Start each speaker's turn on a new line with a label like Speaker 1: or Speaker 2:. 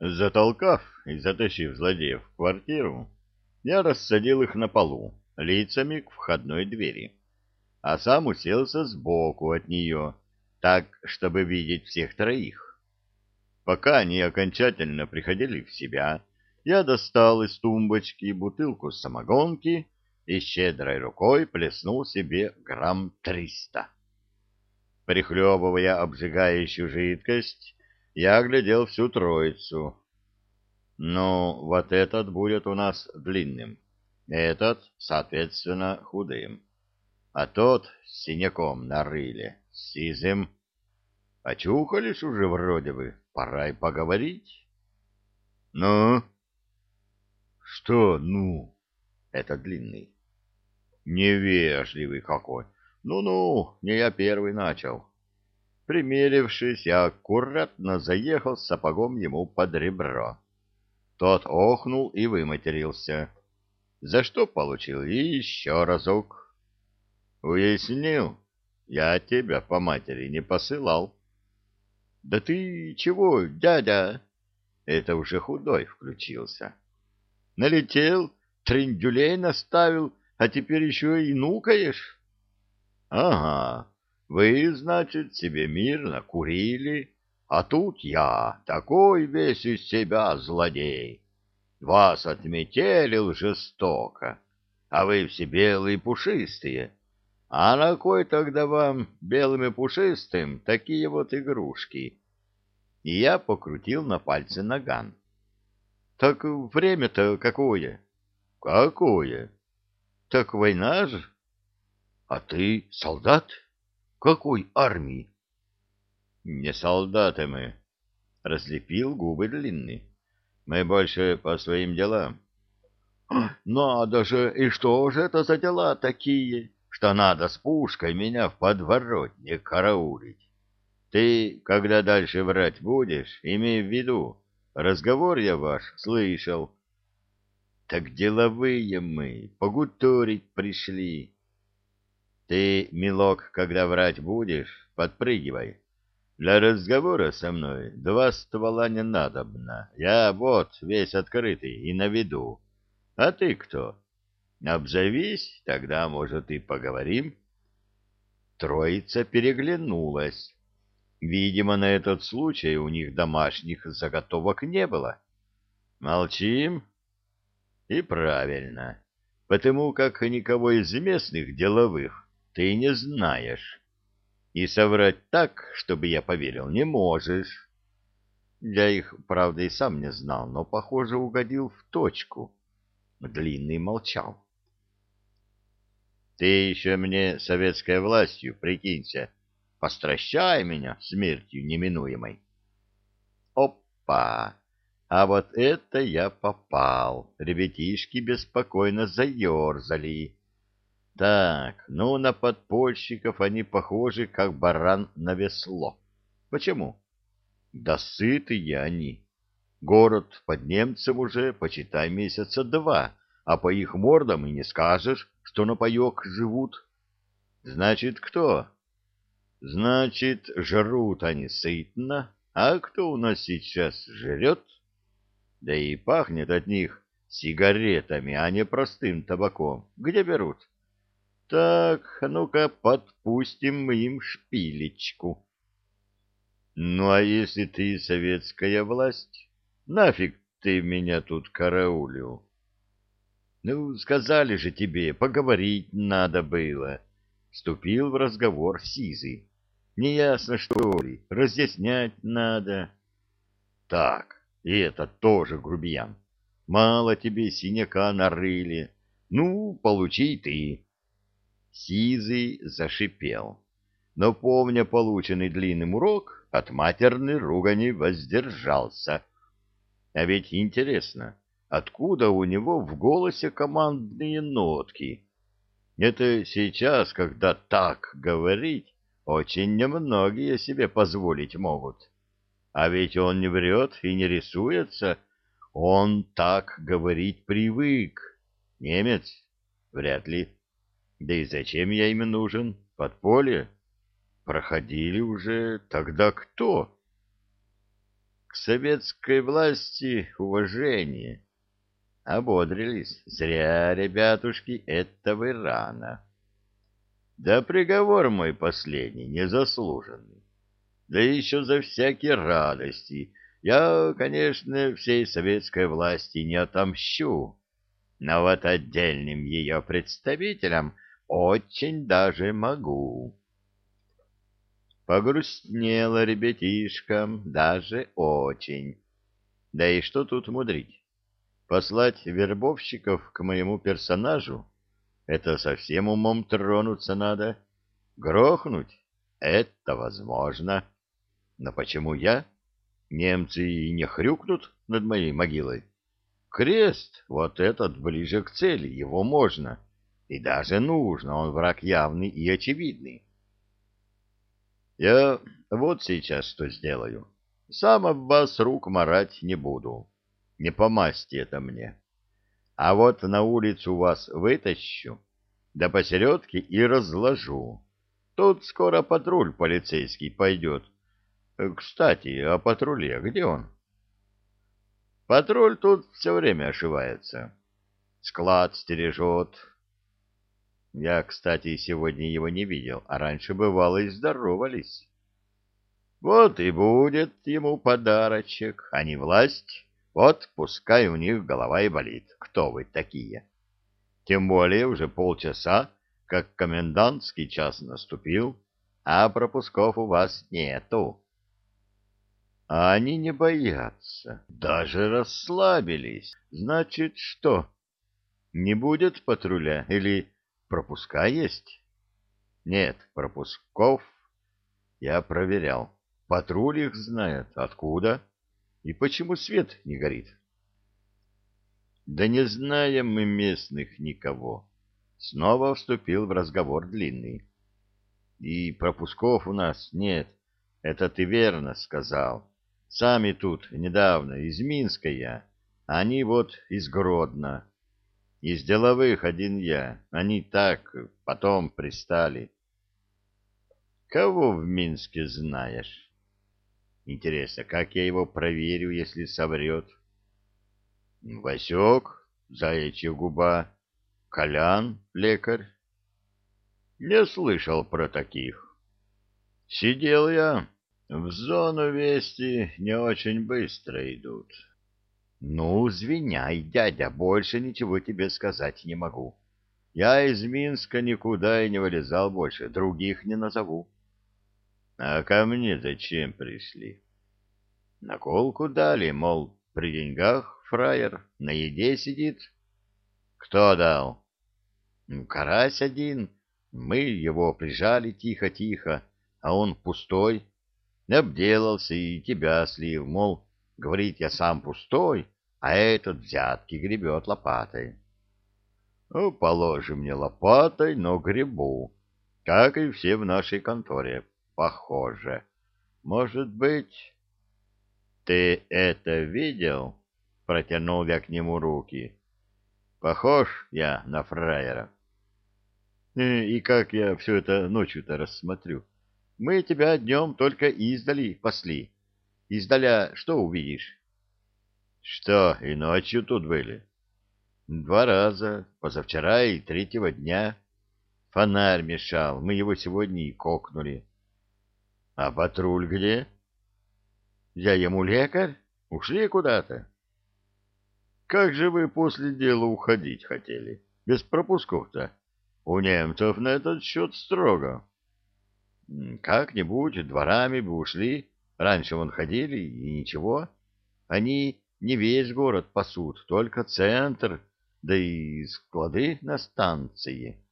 Speaker 1: Затолкав и затащив злодеев в квартиру, я рассадил их на полу, лицами к входной двери, а сам уселся сбоку от нее, так, чтобы видеть всех троих. Пока они окончательно приходили в себя, я достал из тумбочки бутылку самогонки и щедрой рукой плеснул себе грамм триста. Прихлебывая обжигающую жидкость, я оглядел всю троицу. Ну, вот этот будет у нас длинным, этот, соответственно, худым, а тот с синяком на рыле, сизым. Очухались уже вроде бы, пора и поговорить. Ну? Что «ну»? Это длинный. Невежливый какой. Ну-ну, не я первый начал. Примерившись, я аккуратно заехал сапогом ему под ребро. Тот охнул и выматерился, за что получил еще разок. Уяснил, я тебя по матери не посылал. Да ты чего, дядя? Это уже худой включился. Налетел, трендюлей наставил, а теперь еще и нукаешь? Ага, вы, значит, себе мирно курили, а тут я, такой весь из себя злодей. Вас отметелил жестоко, а вы все белые пушистые. А на кой тогда вам, белым и пушистым, такие вот игрушки? И я покрутил на пальце наган. Так время-то какое? Какое? Так война же. А ты солдат? — какой армии? Не солдаты мы. Разлепил губы длинный. Мы больше по своим делам. Надо же, и что же это за дела такие, что надо с пушкой меня в подворотне караулить? Ты, когда дальше врать будешь, имей в виду, разговор я ваш слышал. Так деловые мы, погуторить пришли. Ты, милок, когда врать будешь, подпрыгивай. Для разговора со мной два ствола не надобно. Я вот весь открытый и на виду. А ты кто? Обзовись, тогда, может, и поговорим. Троица переглянулась. Видимо, на этот случай у них домашних заготовок не было. Молчим? И правильно, потому как никого из местных деловых ты не знаешь. И соврать так, чтобы я поверил, не можешь. Я их, правда, и сам не знал, но, похоже, угодил в точку. Длинный молчал. Ты еще мне советской властью прикинься. Постращай меня смертью неминуемой. Опа! А вот это я попал. Ребятишки беспокойно заерзали. Так, ну, на подпольщиков они похожи, как баран на весло. Почему? Да сытые они. Город под немцем уже, почитай, месяца два, а по их мордам и не скажешь, что на паек живут. Значит, кто? Значит, жрут они сытно, а кто у нас сейчас жрет? Да и пахнет от них сигаретами, а не простым табаком. Где берут? Так, ну-ка, подпустим мы им шпилечку. Ну, а если ты советская власть, нафиг ты меня тут караулил? Ну, сказали же тебе, поговорить надо было. Вступил в разговор Сизый. Неясно, что ли, разъяснять надо. Так, и это тоже грубиян. Мало тебе синяка нарыли. Ну, получи ты. Сизый зашипел, но, помня полученный длинным урок, от матерной ругани воздержался. А ведь интересно, откуда у него в голосе командные нотки? Это сейчас, когда так говорить, очень немногие себе позволить могут. А ведь он не врет и не рисуется, он так говорить привык. Немец? Вряд ли. Да и зачем я им нужен? Подполье? Проходили уже. Тогда кто? к советской власти уважение. Ободрились. Зря, ребятушки, это вы рано. Да приговор мой последний, незаслуженный. Да еще за всякие радости. Я, конечно, всей советской власти не отомщу, но вот отдельным ее представителям очень даже могу. Погрустнело ребятишкам, даже очень. Да и что тут мудрить? Послать вербовщиков к моему персонажу? Это совсем умом тронуться надо. Грохнуть? Это возможно. Но почему я? Немцы и не хрюкнут над моей могилой. Крест, вот этот, ближе к цели, его можно. И даже нужно, он враг явный и очевидный. Я вот сейчас что сделаю. Сам об вас рук марать не буду. Не по масти это мне. А вот на улицу вас вытащу, да посередке и разложу. Тут скоро патруль полицейский пойдет. Кстати, о патруле, где он? Патруль тут все время ошивается. Склад стережет, я, кстати, сегодня его не видел, а раньше бывало и здоровались. Вот и будет ему подарочек, а не власть. Вот пускай у них голова и болит. Кто вы такие? Тем более уже полчаса, как комендантский час наступил, а пропусков у вас нету. А они не боятся, даже расслабились. Значит, что? Не будет патруля или Пропуска есть? Нет, пропусков я проверял. Патруль их знает. Откуда? И почему свет не горит? Да не знаем мы местных никого. Снова вступил в разговор длинный. И пропусков у нас нет. Это ты верно сказал. Сами тут недавно из Минска я. Они вот из Гродно. Из деловых один я. Они так, потом пристали. Кого в Минске знаешь? Интересно, как я его проверю, если соврет? Васек, заячья губа, Колян, лекарь. Не слышал про таких. Сидел я. В зону вести не очень быстро идут. Ну, извиняй, дядя, больше ничего тебе сказать не могу. Я из Минска никуда и не вылезал больше, других не назову. А ко мне зачем пришли? Наколку дали, мол, при деньгах фраер, на еде сидит. Кто дал? Карась один. Мы его прижали тихо-тихо, а он пустой. Обделался и тебя слил, мол, Говорит, я сам пустой, а этот взятки гребет лопатой. Ну, положи мне лопатой, но гребу, как и все в нашей конторе. Похоже. Может быть... Ты это видел? Протянул я к нему руки. Похож я на фраера. «Э, и как я все это ночью-то рассмотрю? Мы тебя днем только издали пасли. Издаля что увидишь? Что, и ночью тут были? Два раза, позавчера и третьего дня. Фонарь мешал, мы его сегодня и кокнули. А патруль где? Я ему лекарь? Ушли куда-то? Как же вы после дела уходить хотели? Без пропусков-то. У немцев на этот счет строго. Как-нибудь дворами бы ушли. Раньше вон ходили, и ничего. Они не весь город пасут, только центр, да и склады на станции.